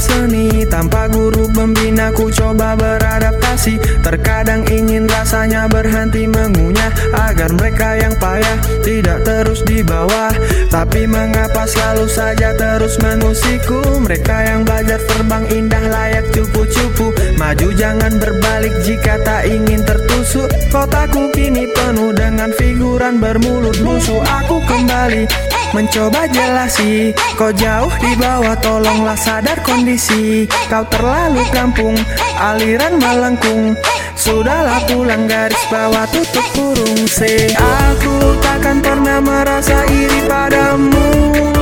seni Tanpa guru pembina ku coba beradaptasi. Terkadang ingin rasanya berhenti mengunyah Agar mereka yang payah tidak terus di bawah. Tapi mengapa selalu saja terus mengusikku Mereka yang belajar terbang indah layak cupu-cupu. Maju jangan berbalik jika tak ingin tertusuk. Kotaku kini penuh dengan figuran bermulut musuh Aku kembali Mencoba jelasi Kau jauh di bawah tolonglah sadar kondisi. Kau terlalu kampung Aliran melengkung. Sudahlah pulang garis bawah tutup kurung. C Aku takkan pernah merasa iri padamu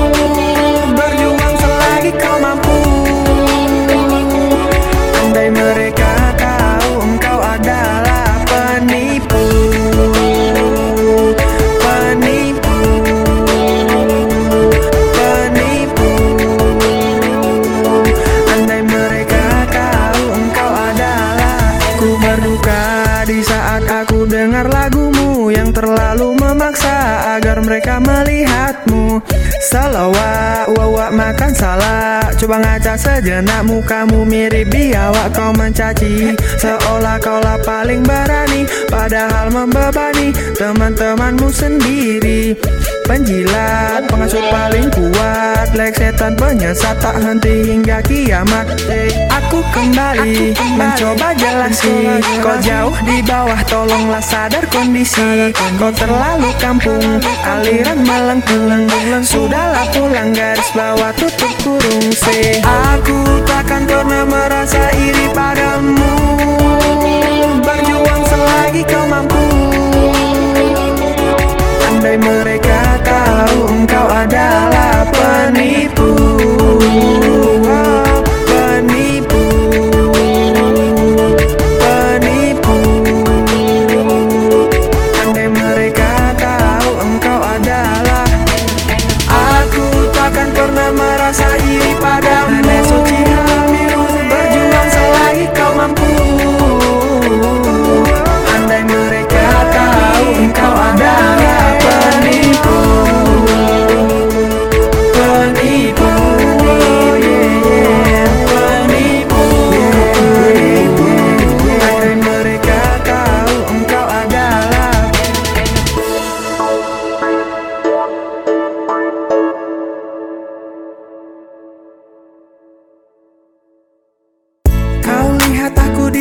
terlalu memaksa agar mereka melihatmu. Salawat, wawa makan salah Coba ngaca sejenak mukamu mirip biawak. Kau mencaci seolah kaulah paling berani. Padahal membebani teman-temanmu sendiri. Penjilat, pengasuh paling kuat Lek setan penyesat tak henti hingga kiamat. Eh, Aku kembali, mencoba jelasi Kau jauh di bawah tolonglah sadar kondisi. Kau terlalu kampung, aliran melengkung Sudahlah pulang garis bawah tutup kurung. Aku takkan pernah merasa iri padamu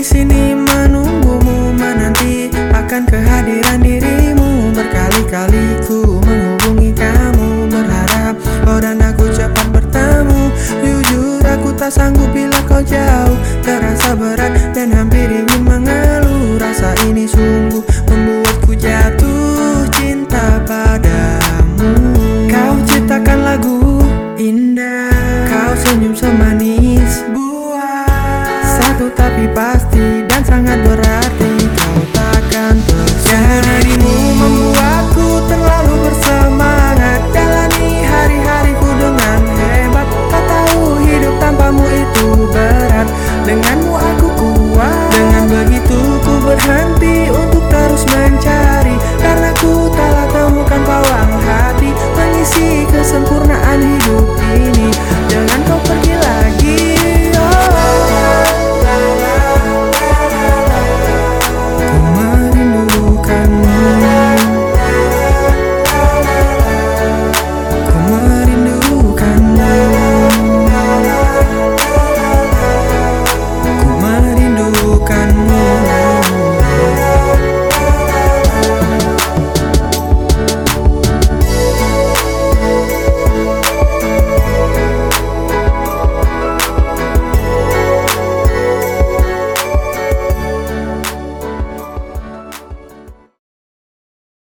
di sini menunggumu menanti akan kehadiran dirimu. Berkali-kali ku menghubungi kamu berharap kau dan aku cepat bertemu. Jujur aku tak sanggup bila kau jauh. Terasa berat Begitu ku berhenti untuk terus mencari. Karena ku telah temukan pawang hati Mengisi